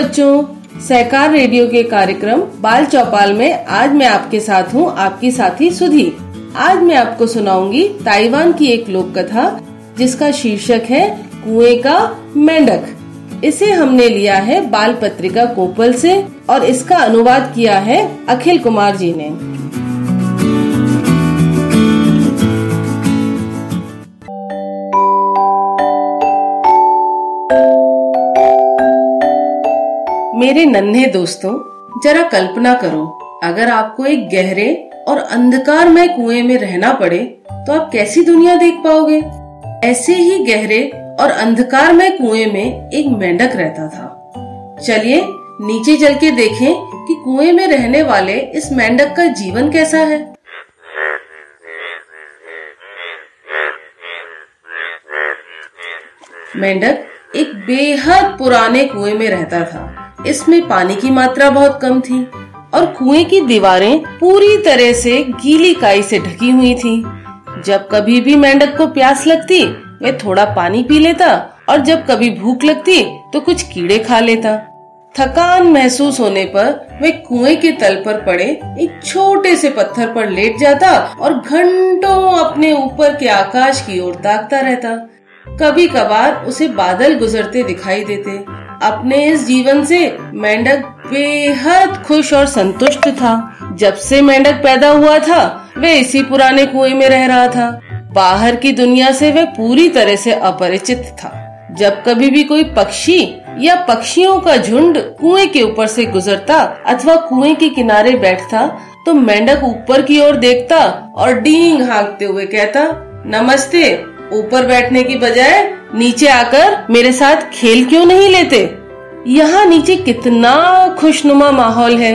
बच्चों, सहकार रेडियो के कार्यक्रम बाल चौपाल में आज मैं आपके साथ हूँ, आपकी साथी सुधी। आज मैं आपको सुनाऊँगी ताइवान की एक लोक कथा जिसका शीर्षक है कुएँ का मेंढक। इसे हमने लिया है बाल पत्रिका कोपल से और इसका अनुवाद किया है अखिल कुमार जी ने। मेरे नन्हे दोस्तों, जरा कल्पना करो, अगर आपको एक गहरे और अंधकार में कुएँ में रहना पड़े तो आप कैसी दुनिया देख पाओगे? ऐसे ही गहरे और अंधकार में कुएँ में एक मेंढक रहता था। चलिए, नीचे चल के देखें कि कुएँ में रहने वाले इस मेंढक का जीवन कैसा है। मेंढक एक बेहद पुराने कुएँ में रहता था। इसमें पानी की मात्रा बहुत कम थी और कुएँ की दीवारें पूरी तरह से गीली काई से ढकी हुई थी। जब कभी भी मेंढक को प्यास लगती, वह थोड़ा पानी पी लेता और जब कभी भूख लगती तो कुछ कीड़े खा लेता। थकान महसूस होने पर वह कुएँ के तल पर पड़े एक छोटे से पत्थर पर लेट जाता और घंटों अपने ऊपर के आकाश की ओर ताकता रहता। कभी कभार उसे बादल गुजरते दिखाई देते। अपने इस जीवन से मेंढक बेहद खुश और संतुष्ट था। जब से मेंढक पैदा हुआ था, वे इसी पुराने कुएँ में रह रहा था। बाहर की दुनिया से वह पूरी तरह से अपरिचित था। जब कभी भी कोई पक्षी या पक्षियों का झुंड कुएँ के ऊपर से गुजरता अथवा कुएँ के किनारे बैठता तो मेंढक ऊपर की ओर देखता और डींग हाँकते हुए कहता, नमस्ते। ऊपर बैठने की बजाय नीचे आकर मेरे साथ खेल क्यों नहीं लेते? यहाँ नीचे कितना खुशनुमा माहौल है।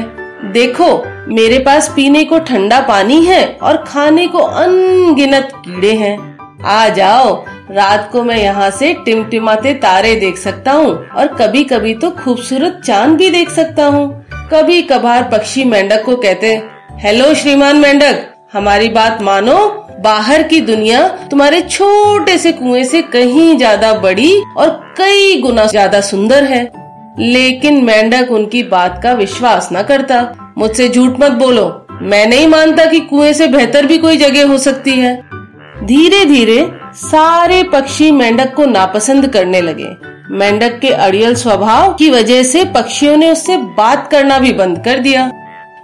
देखो, मेरे पास पीने को ठंडा पानी है और खाने को अनगिनत कीड़े हैं। आ जाओ, रात को मैं यहाँ से टिमटिमाते तारे देख सकता हूँ और कभी कभी तो खूबसूरत चाँद भी देख सकता हूँ। कभी कभार पक्षी मेंढक को कहते, हेलो श्रीमान मेंढक, हमारी बात मानो, बाहर की दुनिया तुम्हारे छोटे से कुएँ से कहीं ज़्यादा बड़ी और कई गुना ज़्यादा सुंदर है। लेकिन मेंढक उनकी बात का विश्वास न करता। मुझसे झूठ मत बोलो। मैं नहीं मानता कि कुएँ से बेहतर भी कोई जगह हो सकती है। धीरे धीरे सारे पक्षी मेंढक को नापसंद करने लगे। मेंढक के अड़ियल स्वभाव की वजह से पक्षियों ने उससे बात करना भी बंद कर दिया।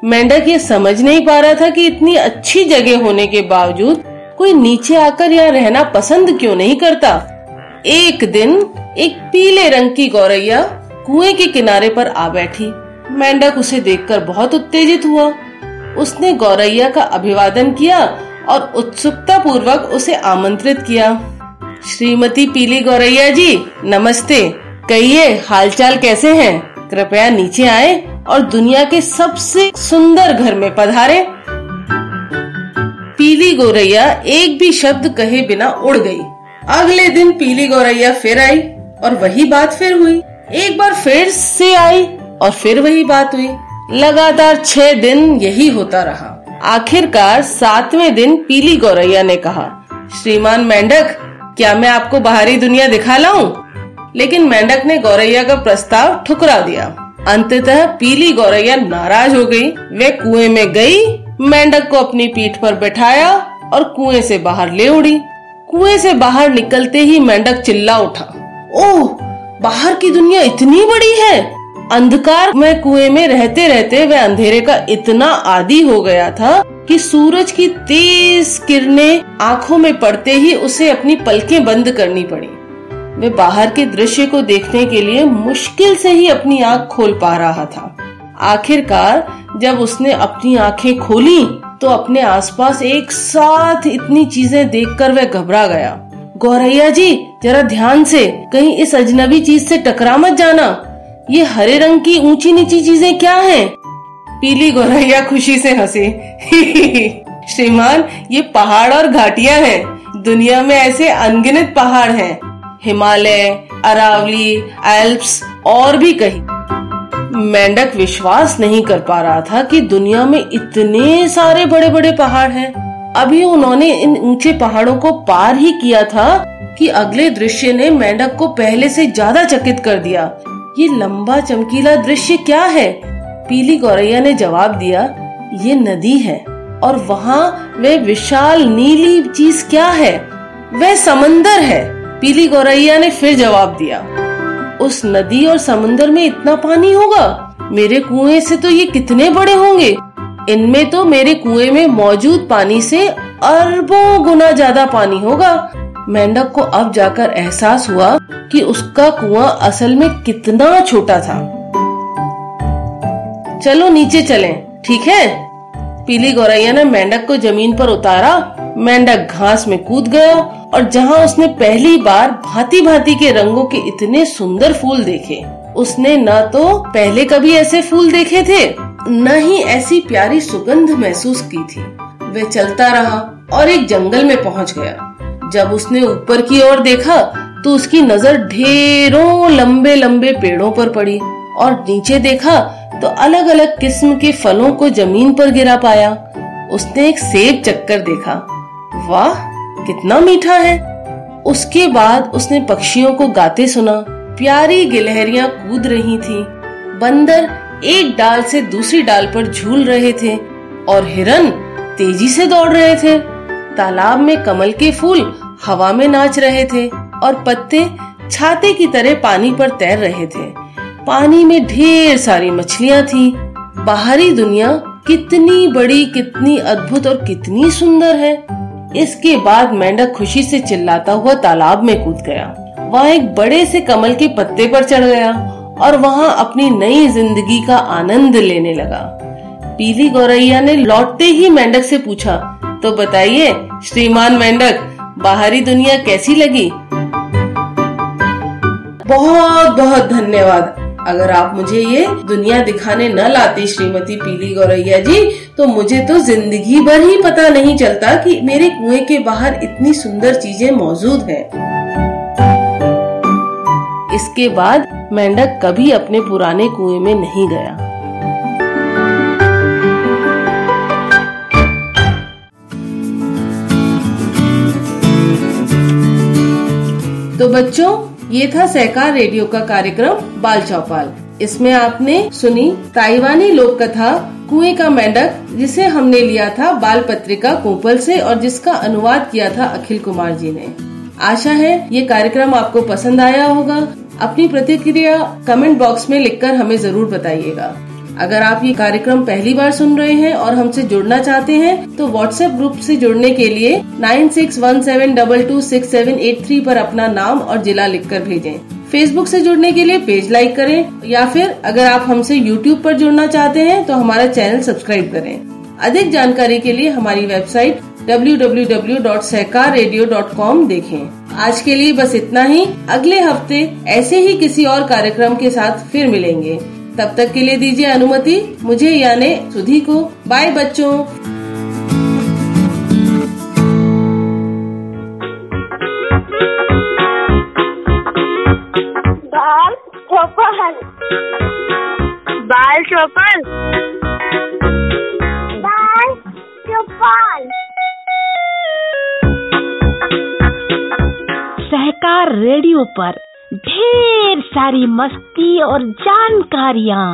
मेंढक ये समझ नहीं पा रहा था कि इतनी अच्छी जगह होने के बावजूद कोई नीचे आकर यहाँ रहना पसंद क्यों नहीं करता। एक दिन एक पीले रंग की गौरैया कुएँ के किनारे पर आ बैठी। मेंढक उसे देखकर बहुत उत्तेजित हुआ। उसने गौरैया का अभिवादन किया और उत्सुकता पूर्वक उसे आमंत्रित किया। श्रीमती पीली गौरैया जी, नमस्ते। कहिए, हालचाल कैसे हैं? कृपया नीचे आए और दुनिया के सबसे सुंदर घर में पधारे। पीली गौरैया एक भी शब्द कहे बिना उड़ गई। अगले दिन पीली गौरैया फिर आई और वही बात फिर हुई। एक बार फिर से आई और फिर वही बात हुई। लगातार छह दिन यही होता रहा। आखिरकार सातवें दिन पीली गौरैया ने कहा, श्रीमान मेंढक, क्या मैं आपको बाहरी दुनिया दिखा लाऊं? लेकिन मेंढक ने गौरैया का प्रस्ताव ठुकरा दिया। अंततः पीली गौरैया नाराज़ हो गई। वे कुएँ में गई, मेंढक को अपनी पीठ पर बैठाया और कुएँ से बाहर ले उड़ी। कुएँ से बाहर निकलते ही मेंढक चिल्ला उठा, ओह बाहर की दुनिया इतनी बड़ी है। अंधकार में कुएँ में रहते रहते वह अंधेरे का इतना आदि हो गया था कि सूरज की तेज किरणें आँखों में पड़ते ही उसे अपनी पलकें बंद करनी पड़ी। वह बाहर के दृश्य को देखने के लिए मुश्किल से ही अपनी आँख खोल पा रहा था। आखिरकार जब उसने अपनी आँखें खोली तो अपने आसपास एक साथ इतनी चीज़ें देखकर वह घबरा गया। गौरैया जी, जरा ध्यान से, कहीं इस अजनबी चीज़ से टकरा मत जाना। ये हरे रंग की ऊँची नीची चीज़ें क्या हैं? पीली गौरैया खुशी से हंसे। श्रीमान, ये पहाड़ और घाटियाँ हैं। दुनिया में ऐसे अनगिनत पहाड़ हैं। हिमालय, अरावली, एल्प्स, और भी कहीं। मेंढक विश्वास नहीं कर पा रहा था कि दुनिया में इतने सारे बड़े बड़े पहाड़ हैं। अभी उन्होंने इन ऊँचे पहाड़ों को पार ही किया था कि अगले दृश्य ने मेंढक को पहले से ज़्यादा चकित कर दिया। ये लंबा चमकीला दृश्य क्या है? पीली गौरैया ने जवाब दिया, ये नदी है और वहाँ वह विशाल नीली चीज़ क्या है? वह समंदर है। पीली गौरैया ने फिर जवाब दिया, उस नदी और समंदर में इतना पानी होगा? मेरे कुएँ से तो ये कितने बड़े होंगे? इनमें तो मेरे कुएँ में मौजूद पानी से अरबों गुना ज़्यादा पानी होगा। मेंढक को अब जाकर एहसास हुआ कि उसका कुआँ असल में कितना छोटा था। चलो नीचे चलें, ठीक है? पीली गौरैया ने मेंढक को ज़मीन पर उतारा। मेंढक घास में कूद गया और जहाँ उसने पहली बार भांति भांति के रंगों के इतने सुंदर फूल देखे उसने न तो पहले कभी ऐसे फूल देखे थे न ही ऐसी प्यारी सुगंध महसूस की थी। वह चलता रहा और एक जंगल में पहुँच गया। जब उसने ऊपर की ओर देखा तो उसकी नज़र ढेरों लंबे लंबे पेड़ों पर पड़ी और नीचे देखा तो अलग अलग किस्म के फलों को ज़मीन पर गिरा पाया। उसने एक सेब चक्कर देखा। वाह, कितना मीठा है! उसके बाद उसने पक्षियों को गाते सुना। प्यारी गिलहरियाँ कूद रही थी। बंदर एक डाल से दूसरी डाल पर झूल रहे थे और हिरन तेज़ी से दौड़ रहे थे। तालाब में कमल के फूल हवा में नाच रहे थे और पत्ते छाते की तरह पानी पर तैर रहे थे। पानी में ढेर सारी मछलियाँ थी। बाहरी दुनिया कितनी बड़ी, कितनी अद्भुत और कितनी सुंदर है। इसके बाद मेंढक खुशी से चिल्लाता हुआ तालाब में कूद गया। वह एक बड़े से कमल के पत्ते पर चढ़ गया। और वहाँ अपनी नई ज़िंदगी का आनंद लेने लगा। पीली गौरैया ने लौटते ही मेंढक से पूछा तो बताइए, श्रीमान मेंढक, बाहरी दुनिया कैसी लगी? बहुत बहुत धन्यवाद। अगर आप मुझे ये दुनिया दिखाने न लाती श्रीमती पीली गौरैया जी तो मुझे तो ज़िंदगी भर ही पता नहीं चलता कि मेरे कुएँ के बाहर इतनी सुंदर चीज़ें मौजूद हैं। इसके बाद मेंढक कभी अपने पुराने कुएँ में नहीं गया। तो बच्चों, ये था सहकार रेडियो का कार्यक्रम बाल चौपाल। इसमें आपने सुनी ताइवानी लोक कथा कुएँ का मेंढक, जिसे हमने लिया था बाल पत्रिका कोपल से और जिसका अनुवाद किया था अखिल कुमार जी ने। आशा है ये कार्यक्रम आपको पसंद आया होगा। अपनी प्रतिक्रिया कमेंट बॉक्स में लिखकर हमें ज़रूर बताइएगा। अगर आप ये कार्यक्रम पहली बार सुन रहे हैं और हमसे जुड़ना चाहते हैं तो व्हाट्सएप ग्रुप से जुड़ने के लिए nine six one seven double two six seven eight three पर अपना नाम और जिला लिखकर भेजें। फेसबुक से जुड़ने के लिए पेज लाइक करें या फिर अगर आप हमसे यूट्यूब पर जुड़ना चाहते हैं तो हमारा चैनल सब्सक्राइब करें। अधिक जानकारी के लिए हमारी वेबसाइट www.सहकाररेडियो.com देखें। आज के लिए बस इतना ही। अगले हफ़्ते ऐसे ही किसी और कार्यक्रम के साथ फिर मिलेंगे। तब तक के लिए दीजिए अनुमति। मुझे यानी सुधी को। बाय बच्चों। लगातार रेडियो पर ढेर सारी मस्ती और जानकारियाँ।